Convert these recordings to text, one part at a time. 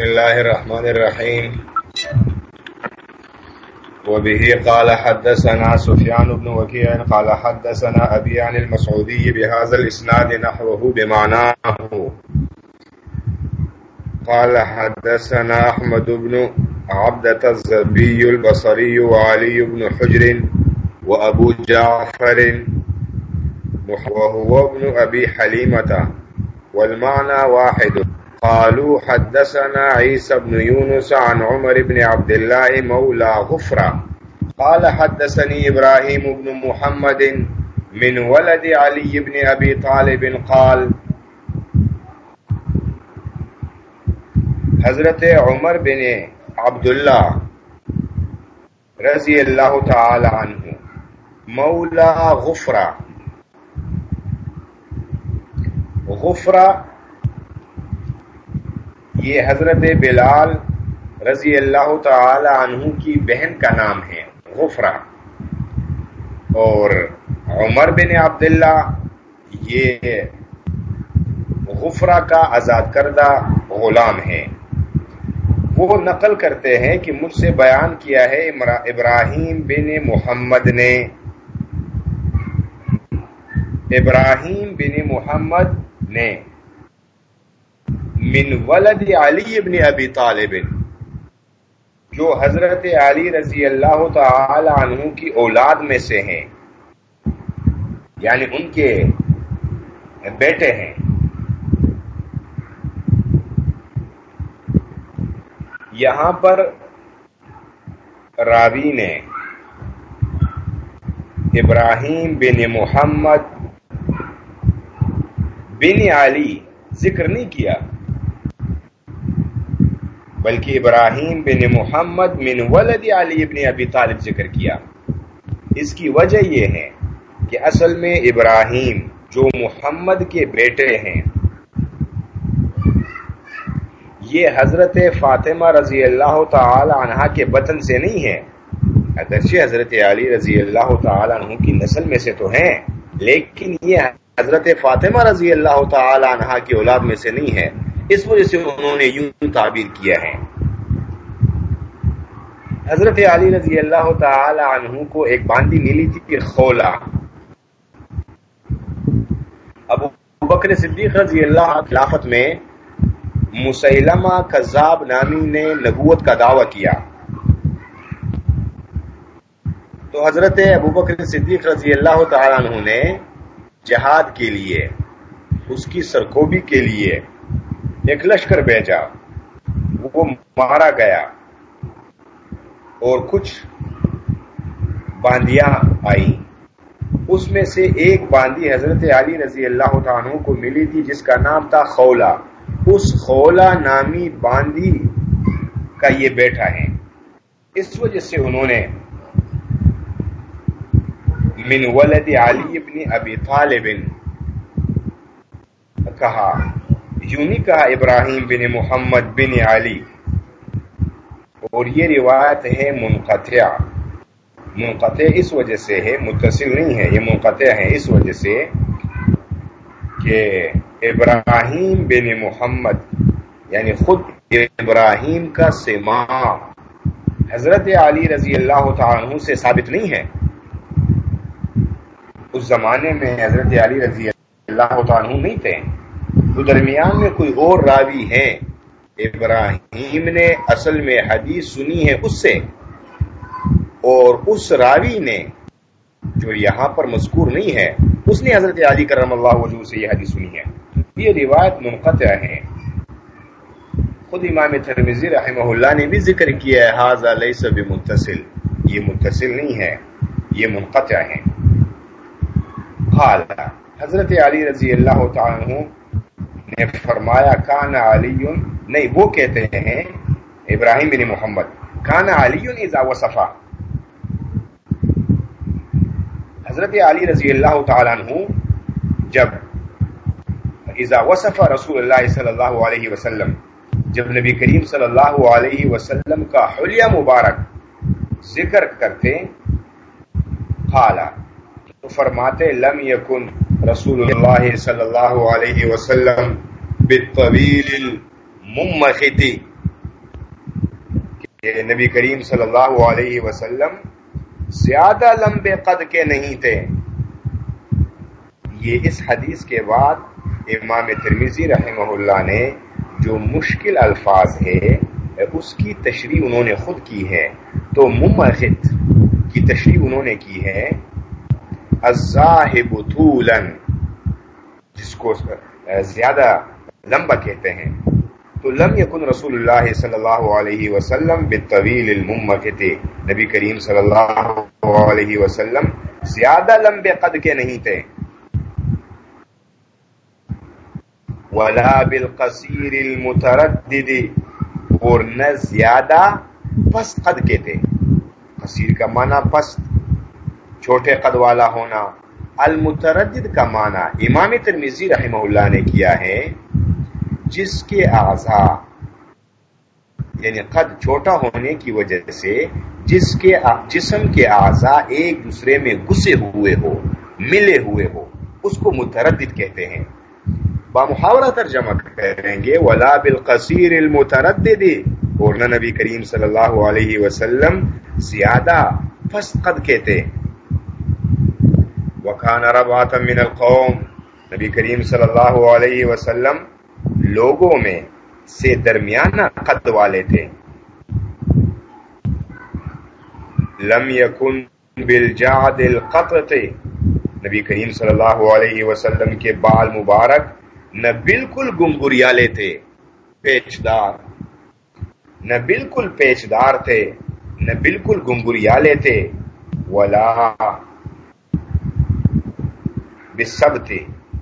بسم الله الرحمن الرحيم. وبه قال حدثنا سفيان بن وكيع قال حدثنا أبي عن المسعودي بهذا الإسناد نحوه بمعناه. قال حدثنا أحمد بن عبدة الزبي البصري وعلي بن حجر وأبو جعفر وهو ابن أبي حليمة. والمعنى واحد. قالوا حدثنا عيسى بن يونس عن عمر بن عبد الله مولى غفرة. قال حدثني إبراهيم بن محمد من ولد علي بن أبي طالب قال، حضرت عمر بن عبداللہ رضی اللہ تعالی عنہ مولا غفرہ غفرہ یہ حضرت بلال رضی اللہ تعالی عنہ کی بہن کا نام ہے، غفرہ۔ اور عمر بن عبداللہ یہ غفرہ کا آزاد کردہ غلام ہے۔ وہ نقل کرتے ہیں کہ مجھ سے بیان کیا ہے ابراہیم بن محمد نے۔ ابراہیم بن محمد نے۔ من ولد علی ابن ابی طالب، جو حضرت علی رضی اللہ تعالی عنہ کی اولاد میں سے ہیں یعنی ان کے بیٹے ہیں۔ یہاں پر راوی نے ابراہیم بن محمد بن علی ذکر نہیں کیا۔ بلکہ ابراہیم بن محمد من ولد علی ابن ابی طالب ذکر کیا۔ اس کی وجہ یہ ہے کہ اصل میں ابراہیم جو محمد کے بیٹے ہیں، یہ حضرت فاطمہ رضی اللہ تعالی عنہ کے بطن سے نہیں ہے اگرچہ حضرت علی رضی اللہ تعالی عنہ کی نسل میں سے تو ہیں، لیکن یہ حضرت فاطمہ رضی اللہ تعالی عنہ کی اولاد میں سے نہیں ہے۔ اس وجہ سے انہوں نے یوں تعبیر کیا ہے۔ حضرت علی رضی اللہ تعالی عنہ کو ایک باندی ملی تھی خولا۔ ابو بکر صدیق رضی اللہ خلافت میں مسلمہ کذاب نامی نے نبوت کا دعویٰ کیا۔ تو حضرت ابو بکر صدیق رضی اللہ تعالیٰ عنہ نے جہاد کے لیے، اس کی سرکوبی کے لیے ایک لشکر بھیجا، وہ مارا گیا اور کچھ باندیاں آئی اس میں سے ایک باندی حضرت علی رضی اللہ عنہ کو ملی تھی، جس کا نام تھا خولا اس خولا نامی باندی کا یہ بیٹا ہے۔ اس وجہ سے انہوں نے من ولد علی ابن ابی طالب کہا یوں نہیں کہا ابراہیم بن محمد بن علی؟ اور یہ روایت ہے منقطع۔ منقطع اس وجہ سے ہے، متصل نہیں ہے، یہ منقطع ہے اس وجہ سے کہ ابراہیم بن محمد یعنی خود ابراہیم کا سما۔ حضرت علی رضی اللہ تعالیٰ سے ثابت نہیں ہے۔ اس زمانے میں حضرت علی رضی اللہ تعالیٰ نہیں تھے۔ تو درمیان میں کوئی اور راوی ہے ابراہیم نے اصل میں حدیث سنی ہے اس سے۔ اور اس راوی نے جو یہاں پر مذکور نہیں ہے، اس نے حضرت علی کرم اللہ وجود سے یہ حدیث سنی ہے۔ یہ روایت منقطع ہے۔ خود امام ترمیزی رحمہ اللہ نے بھی ذکر کیا ہے حاضر لیس بمتصل یہ متصل نہیں ہے، یہ منقطع ہے۔ حضرت علی رضی اللہ تعالی نے فرمایا، کان علی نہیں، وہ کہتے ہیں ابراہیم بن محمد، کان علی اذا وصفا حضرت علی رضی اللہ تعالیٰ عنہ جب اذا وصف رسول اللہ صلی اللہ علیہ وسلم، جب نبی کریم صلی اللہ علیہ وسلم کا حلیہ مبارک ذکر کرتے خالا تو فرماتے، لم یکن رسول اللہ صلی اللہ علیہ وسلم بالطویل الممختی کہ نبی کریم صلی اللہ علیہ وسلم زیادہ لمبے قد کے نہیں تھے۔ یہ اس حدیث کے بعد امام ترمیزی رحمہ اللہ نے جو مشکل الفاظ ہے اس کی تشریح انہوں نے خود کی ہے۔ تو ممخت کی تشریح انہوں نے کی ہے۔ الزاہب طولا، جس کو زیادہ لمبا کہتے ہیں۔ تو لم یکن رسول اللہ صلی اللہ علیہ وسلم بالطویل الممکت، نبی کریم صلی اللہ علیہ وسلم زیادہ لمبے قد کے نہیں تھے۔ ولا بالقصیر المتردد، اور نہ زیادہ پس قد کے تھے۔ قصیر کا معنی پس چھوٹے قد والا ہونا۔ المتردد کا معنی امام ترمیزی رحمہ اللہ نے کیا ہے، جس کے اعضا یعنی قد چھوٹا ہونے کی وجہ سے جس کے جسم کے اعضا ایک دوسرے میں گسے ہوئے ہو، ملے ہوئے ہو، اس کو متردد کہتے ہیں۔ بامحاورہ ترجمہ کریں گے، ولا بالقصیر المتردد۔ اور نبی کریم صلی اللہ علیہ وسلم زیادہ فست قد کہتے وکان ربات من القوم۔ نبی کریم صلی اللہ علیہ وسلم لوگوں میں سے درمیانہ قد والے تھے۔ لم یکن بالجاد القطرت نبی کریم صلی اللہ علیہ وسلم کے بال مبارک نہ بالکل گنگریالے تھے، پیچدار۔ نہ بالکل پیچدار تھے، نہ بالکل گنگریالے تھے۔ ولا بسب تھے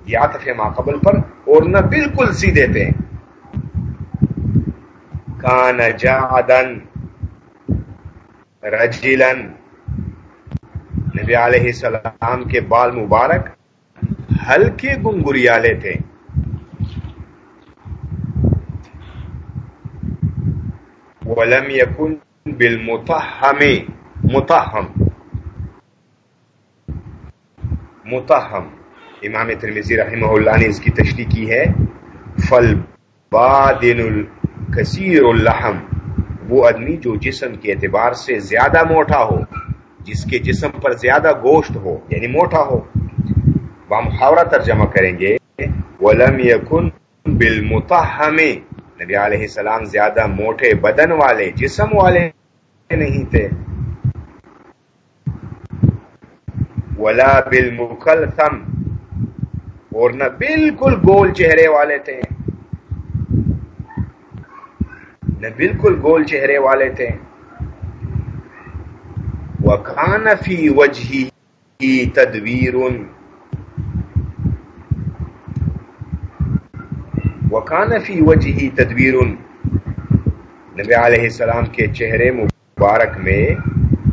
یاتف ما قبل پر، اور نہ بالکل سیدھے تھے کان جادن رجلن نبی علیہ السلام کے بال مبارک ہلکے گنگریالے تھے ولم یکن بالمتحم متحم متحم امام ترمیزی رحمہ اللہ نے اس کی تشریح کی ہے فل بادن الکثیر الحم وہ آدمی جو جسم کے اعتبار سے زیادہ موٹا ہو، جس کے جسم پر زیادہ گوشت ہو یعنی موٹا ہو وہ محاورہ ترجمہ کریں گے، ولم یکن بالمتحم نبی علیہ السلام زیادہ موٹے بدن والے، جسم والے نہیں تھے۔ ولا بالمکلثم اور نہ بالکل گول چہرے والے تھے۔ نہ بالکل گول چہرے والے تھے۔ وکان فی وجہ تدویر وکان فی وجہ تدویر نبی علیہ السلام کے چہرے مبارک میں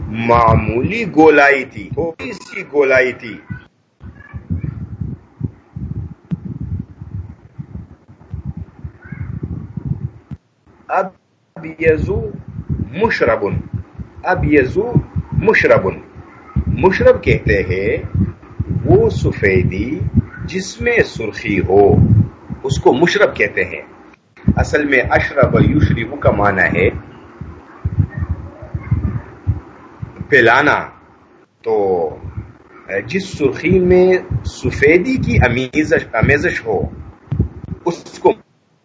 معمولی گولائی تھی، تھوڑی سی گولائی تھی۔ اب یزو مشربن اب یزو مشربن مشرب کہتے ہیں، وہ سفیدی جس میں سرخی ہو، اس کو مشرب کہتے ہیں۔ اصل میں اشرب یوشریب کا معنی ہے پلانا۔ تو جس سرخی میں سفیدی کی امیزش امیزش ہو، اس کو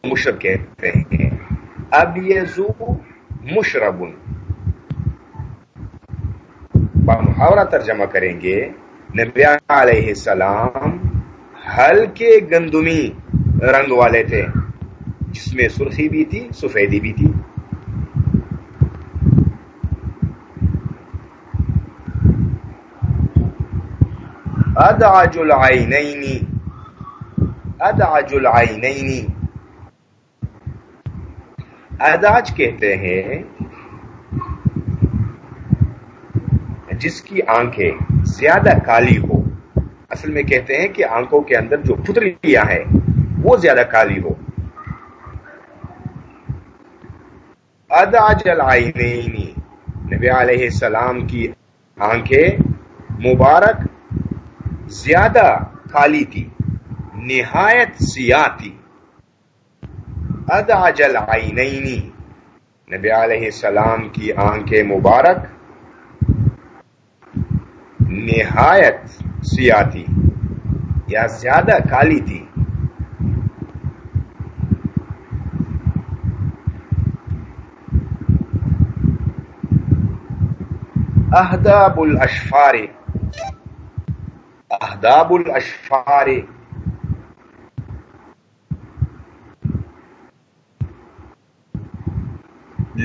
مشرب کہتے ہیں۔ ابیزو مشربن محاورہ ترجمہ کریں گے. نبی علیہ السلام ہلکے گندمی رنگ والے تھے، جس میں سرخی بھی تھی، سفیدی بھی تھی۔ ادعج العینین ادعج العینین۔ اداج کہتے ہیں، جس کی آنکھیں زیادہ کالی ہو اصل میں کہتے ہیں کہ آنکھوں کے اندر جو پتلیاں ہیں، وہ زیادہ کالی ہو اداج العینین، نبی علیہ السلام کی آنکھیں مبارک، زیادہ کالی تھی، نہایت سیاہ تھی۔ ادعج العینینی نبی علیہ السلام کی آنکھیں مبارک نہایت سیاہ تھی یا زیادہ کالی تھی۔ اہداب الاشفار اہداب الاشفار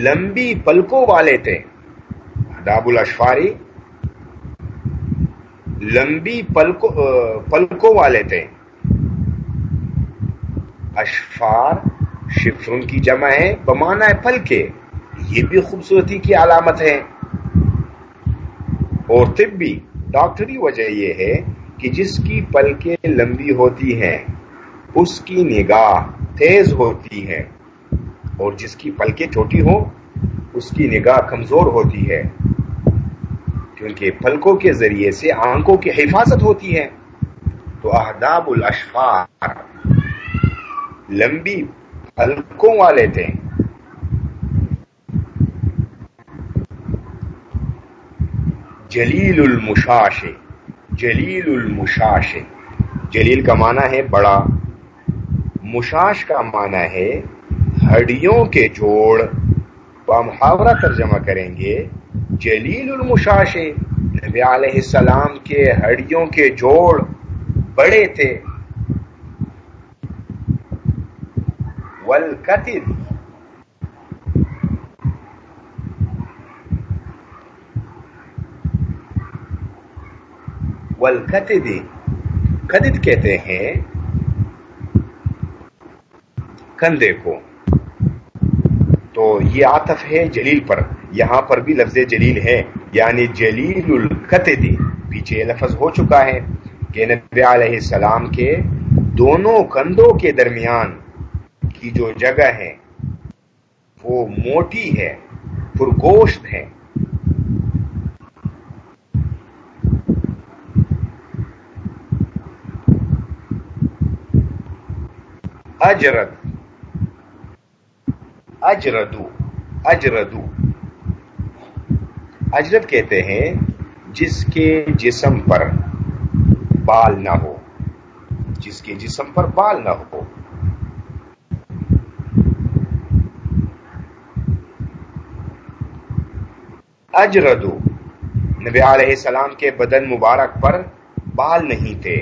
لمبی پلکوں والے تھے۔ اہداب الاشفاری لمبی پلکوں پلکوں والے تھے۔ اشفار شفرن کی جمع ہے بمانا ہے پلکے یہ بھی خوبصورتی کی علامت ہے۔ اور طبی ڈاکٹری وجہ یہ ہے کہ جس کی پلکیں لمبی ہوتی ہیں، اس کی نگاہ تیز ہوتی ہے اور جس کی پلکیں چھوٹی ہو اس کی نگاہ کمزور ہوتی ہے۔ کیونکہ پلکوں کے ذریعے سے آنکھوں کی حفاظت ہوتی ہے۔ تو اہداب الاشفار لمبی پلکوں والے تھے۔ جلیل المشاش جلیل المشاش۔ جلیل کا معنی ہے بڑا۔ مشاش کا معنی ہے ہڈیوں کے جوڑ محاورہ ترجمہ کریں گے، جلیل المشاش نبی علیہ السلام کے ہڈیوں کے جوڑ بڑے تھے۔ والکتب۔ والکتب۔ کتب کہتے ہیں کندھے کو۔ تو یہ عاطف ہے جلیل پر، یہاں پر بھی لفظ جلیل ہے یعنی جلیل القتدی پیچھے لفظ ہو چکا ہے کہ نبی علیہ السلام کے دونوں کندھوں کے درمیان کی جو جگہ ہے، وہ موٹی ہے، پرگوشت ہے۔ اجرت اجردو اجردو۔ اجرد کہتے ہیں، جس کے جسم پر بال نہ ہو۔ جس کے جسم پر بال نہ ہو۔ اجردو، نبی علیہ السلام کے بدن مبارک پر بال نہیں تھے۔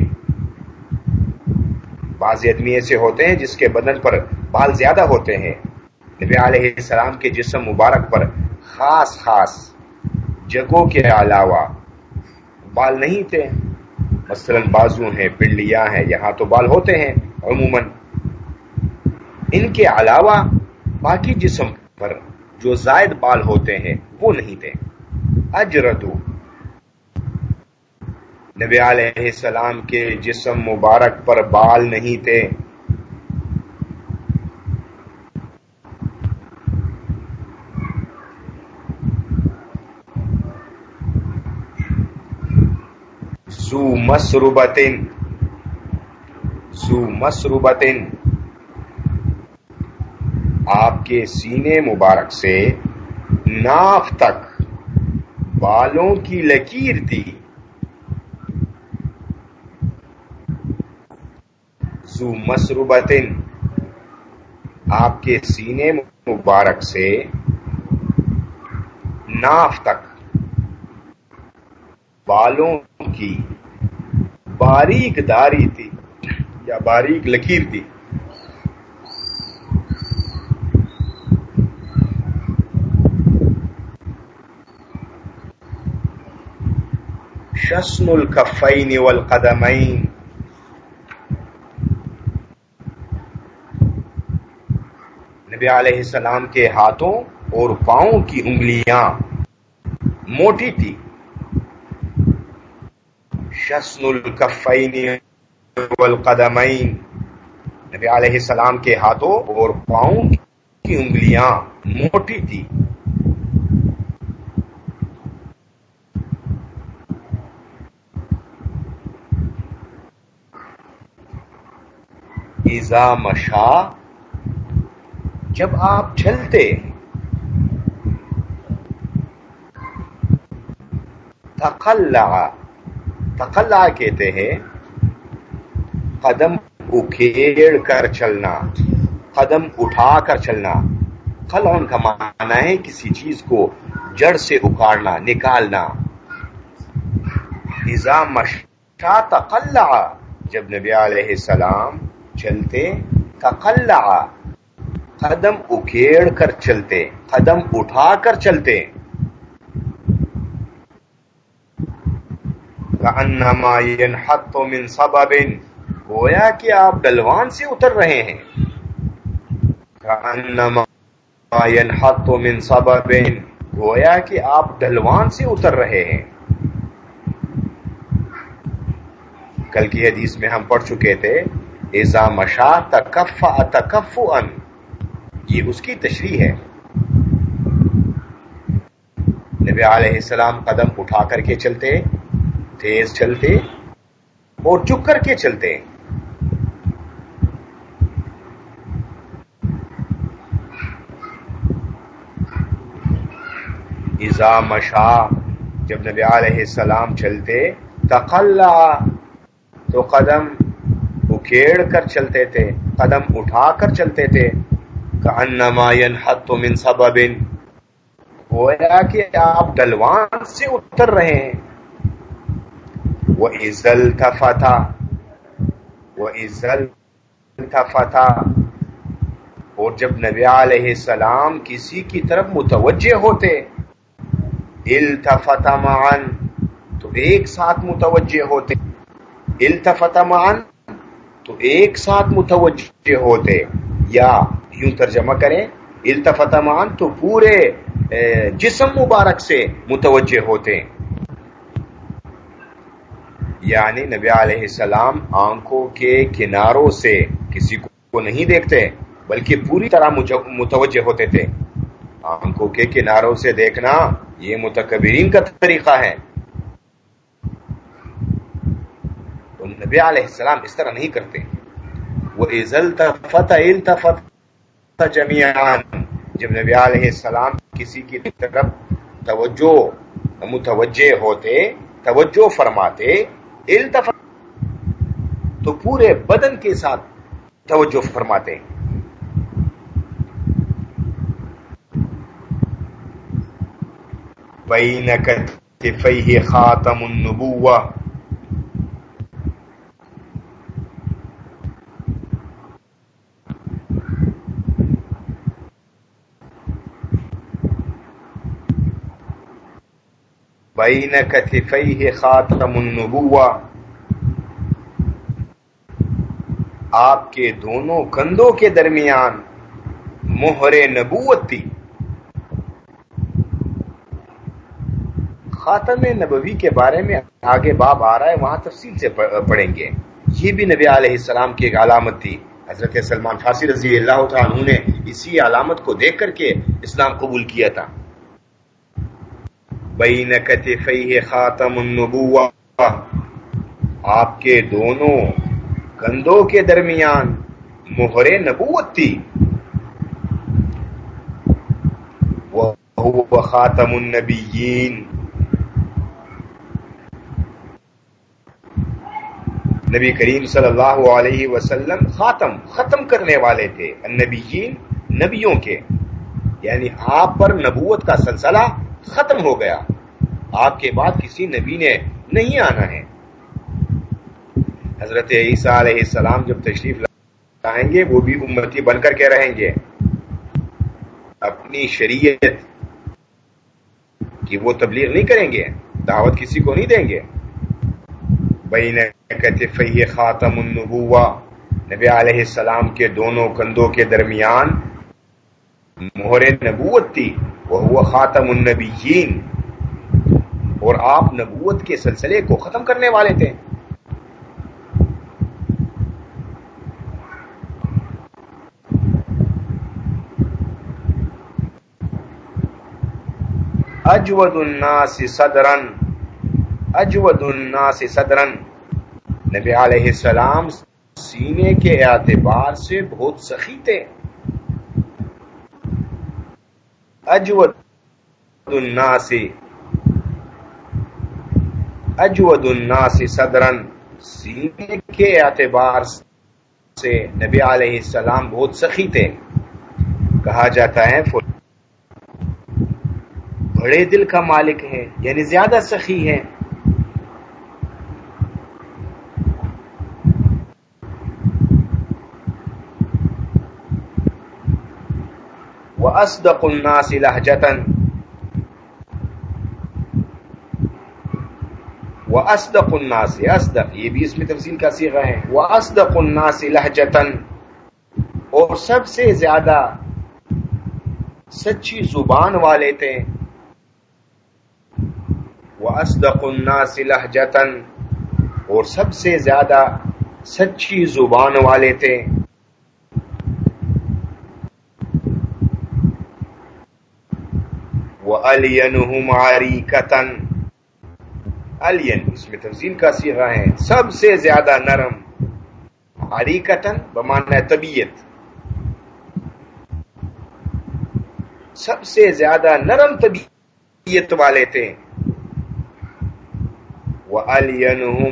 بعض آدمی ایسے ہوتے ہیں جس کے بدن پر بال زیادہ ہوتے ہیں۔ نبی علیہ السلام کے جسم مبارک پر خاص خاص جگہوں کے علاوہ بال نہیں تھے۔ مثلا بازو ہیں پنڈیاں ہیں، یہاں تو بال ہوتے ہیں عموماً۔ ان کے علاوہ باقی جسم پر جو زائد بال ہوتے ہیں وہ نہیں تھے۔ اجردو نبی علیہ السلام کے جسم مبارک پر بال نہیں تھے۔ زو مسروبتن زو مسروبتن آپ کے سینے مبارک سے ناف تک بالوں کی لکیر تھی زو مسروبتن آپ کے سینے مبارک سے ناف تک بالوں کی باریک داری تھی یا باریک لکیر تھی۔ شسن الکفین والقدمین۔ نبی علیہ السلام کے ہاتھوں اور پاؤں کی انگلیاں موٹی تھی۔ شسن الکفین والقدمین نبی علیہ السلام کے ہاتھوں اور پاؤں کی انگلیاں موٹی تھی۔ ایزا مشا جب آپ چلتے تقلع تقلع کہتے ہیں، قدم اکھیڑ کر چلنا، قدم اٹھا کر چلنا۔ خلعن کا معنی ہے کسی چیز کو جڑ سے اکاڑنا، نکالنا۔ اذا تقلع، جب نبی علیہ السلام چلتے، تقلع، قدم اکھیڑ کر چلتے، قدم اٹھا کر چلتے۔ کانما ينحط من سبب. گویا کہ آپ ڈلوان سے اتر رہے ہیں. کانما ينحط من سبب. گویا کہ آپ ڈلوان سے اتر رہے ہیں. کل کی حدیث میں ہم پڑھ چکے تھے ایزا مشا تکف تکف ان یہ اس کی تشریح ہے۔ نبی علیہ السلام قدم اٹھا کر کے چلتے تیز چلتے اور چک کر کے چلتے۔ ایزا مشا، جب نبی علیہ السلام چلتے، تقلا، تو قدم اکھیڑ کر چلتے تھے، قدم اٹھا کر چلتے تھے۔ کانما ينحط من سبب۔ گویا کہ آپ ڈلوان سے اتر رہے ہیں۔ وہ عزل تھا وہ عزل تھا اور جب نبی علیہ السلام کسی کی طرف متوجہ ہوتے، التفت معن تو ایک ساتھ متوجہ ہوتے، التفت معن تو ایک ساتھ متوجہ ہوتے، یا یوں ترجمہ کریں، التفت معن تو پورے جسم مبارک سے متوجہ ہوتے۔ یعنی نبی علیہ السلام آنکھوں کے کناروں سے کسی کو نہیں دیکھتے، بلکہ پوری طرح متوجہ ہوتے تھے۔ آنکھوں کے کناروں سے دیکھنا یہ متکبرین کا طریقہ ہے۔ تو نبی علیہ السلام اس طرح نہیں کرتے۔ وہ عزل فتح جمیان جب نبی علیہ السلام کسی کی طرف توجہ، متوجہ ہوتے، توجہ فرماتے التف تو پورے بدن کے ساتھ توجہ فرماتے ہیں۔ بین کتفیہ خاتم النبوہ بین کتفیہ خاتم النبوہ آپ کے دونوں کندھوں کے درمیان مہر نبوت تھی۔ خاتم نبوی کے بارے میں آگے باب آ رہا ہے، وہاں تفصیل سے پڑھیں گے۔ یہ بھی نبی علیہ السلام کی ایک علامت تھی۔ حضرت سلمان فارسی رضی اللہ تعالیٰ نے اسی علامت کو دیکھ کر کے اسلام قبول کیا تھا۔ بین کتفیہ خاتم النبوہ۔ آپ کے دونوں کندھوں کے درمیان مہر نبوت تھی۔ وہ خاتم النبیین۔ نبی کریم صلی اللہ علیہ وسلم خاتم، ختم کرنے والے تھے۔ النبیین، نبیوں کے۔ یعنی آپ پر نبوت کا سلسلہ ختم ہو گیا۔ آپ کے بعد کسی نبی نے نہیں آنا ہے۔ حضرت عیسیٰ علیہ السلام جب تشریف لائیں گے، وہ بھی امتی بن کر کے رہیں گے۔ اپنی شریعت کی وہ تبلیغ نہیں کریں گے، دعوت کسی کو نہیں دیں گے۔ بین کتفی خاتم النبوہ، نبی علیہ السلام کے دونوں کندھوں کے درمیان مہر نبوت تھی وہ خاتم النبیین۔ اور آپ نبوت کے سلسلے کو ختم کرنے والے تھے۔ اجود الناس صدرن اجود الناس صدرن نبی علیہ السلام سینے کے اعتبار سے بہت سخی تھے۔ اجود الناس. اجود الناس صدرن سینے کے اعتبار سے نبی علیہ السلام بہت سخی تھے۔ کہا جاتا ہے بڑے دل کا مالک ہے یعنی زیادہ سخی ہے وہ اسدق الناس لہجتن وہ اسدق الناس اسدق یہ بھی اس میں تفصیل کا سیغہ ہے. وہ اسدق الناس اور سب سے زیادہ سچی زبان والے تھے. وَأَصْدَقُ النَّاسِ لَحْجَةً اور سب سے زیادہ سچی زبان والے تھے. وَأَلْيَنُهُمْ عَرِيكَةً الین اس میں تفضیل کا سیغہ ہے۔ سب سے زیادہ نرم۔ عریکتن بمعنی طبیعت۔ سب سے زیادہ نرم طبیعت والے تھے۔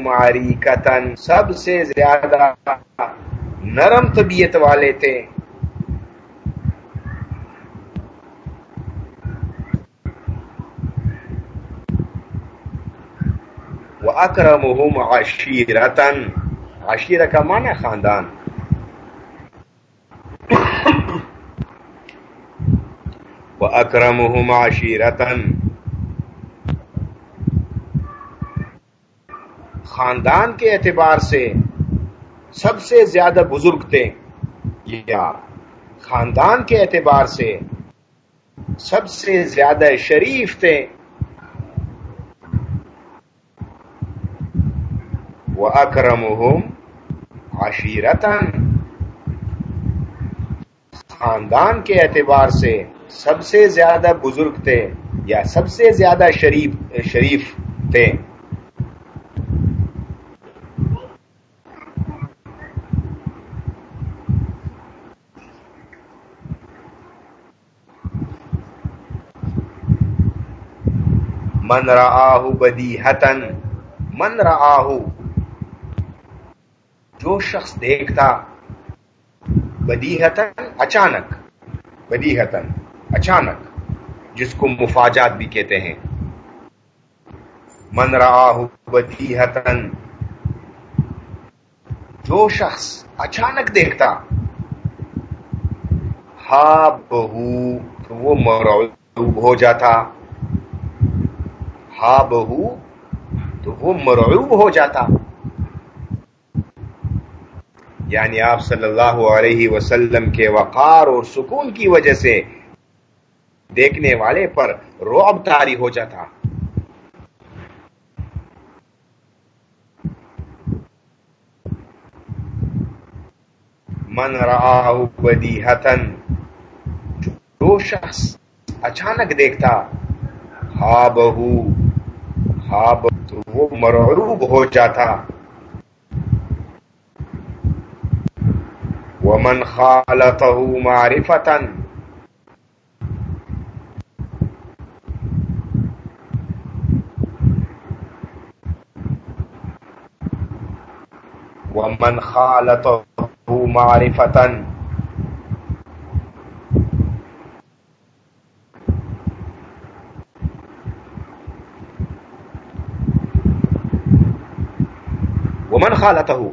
عَرِيكَةً سب سے زیادہ نرم طبیعت والے تھے۔ وَأَكْرَمُهُمْ عَشِيرَةً عشیرہ کا معنی خاندان. وَأَكْرَمُهُمْ عَشِيرَةً خاندان کے اعتبار سے سب سے زیادہ بزرگ تھے یا خاندان کے اعتبار سے سب سے زیادہ شریف تھے وہ اکرم عشیرتن خاندان کے اعتبار سے سب سے زیادہ بزرگ تھے یا سب سے زیادہ شریف شریف تھے۔ من رآہ بدیہتن من رآہ جو شخص دیکھتا بدیہتن اچانک بدیہتن اچانک، جس کو مفاجات بھی کہتے ہیں۔ من رآہ بدیہتن جو شخص اچانک دیکھتا ہا بہو تو وہ مرعوب ہو جاتا۔ ہا بہو تو وہ مرعوب ہو جاتا۔ یعنی آپ صلی اللہ علیہ وسلم کے وقار اور سکون کی وجہ سے دیکھنے والے پر روب تاری ہو جاتا۔ من بدی ہتن جو شخص اچانک دیکھتا ہا بہو تو وہ مرعوب ہو جاتا۔ ومن خالطه معرفة. ومن خالطه معرفة. ومن خالطه.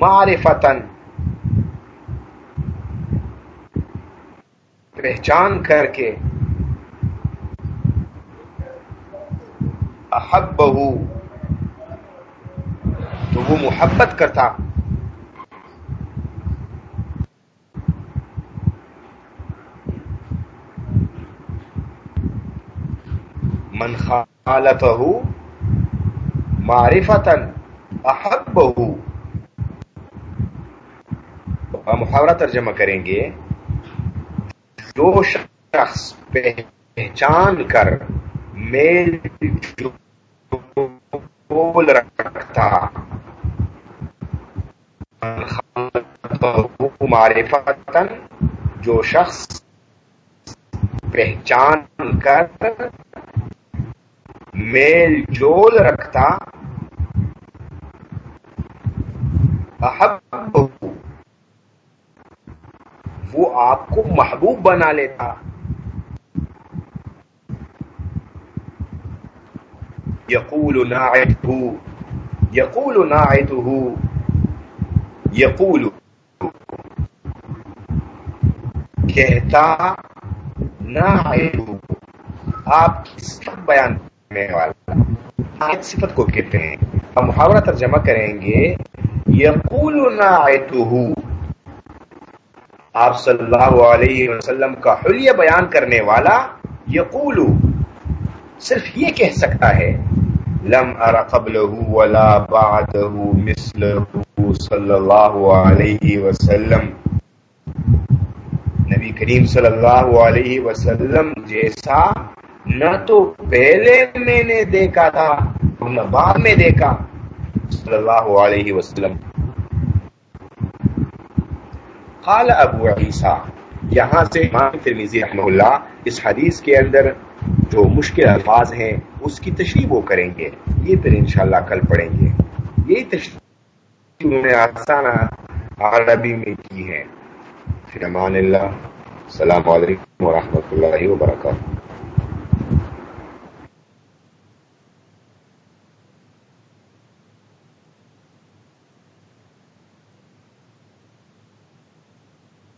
معرفتن پہچان کر کے احب تو وہ محبت کرتا۔ من خالته معرفتن احبه محاورہ ترجمہ کریں گے۔ جو شخص پہچان کر میل بول رکھتا معرفتن جو شخص پہچان کر میل جول رکھتا۔ احب وہ آپ کو محبوب بنا لیتا۔ یقول ناعته یقول ناعته یقول کہتا ناعته آپ کی صفت بیان کرنے والا صفت کو کہتے ہیں۔ ہم محاورہ ترجمہ کریں گے، یقول ناعته آپ صلی اللہ علیہ وسلم کا حلیہ بیان کرنے والا یقول صرف یہ کہہ سکتا ہے، لم ار قبله ولا بعده مثله صلی اللہ علیہ وسلم۔ نبی کریم صلی اللہ علیہ وسلم جیسا نہ تو پہلے میں نے دیکھا تھا، نہ بعد میں دیکھا۔ صلی اللہ علیہ وسلم۔ قال ابو عیسیٰ، یہاں سے امام ترمیزی رحمہ اللہ اس حدیث کے اندر جو مشکل الفاظ ہیں، اس کی تشریح وہ کریں گے۔ یہ پھر انشاءاللہ کل پڑھیں گے۔ یہی تشریح انہوں نے آسان عربی میں کی ہے۔ پھر امان اللہ، السلام علیکم ورحمۃ اللہ وبرکاتہ۔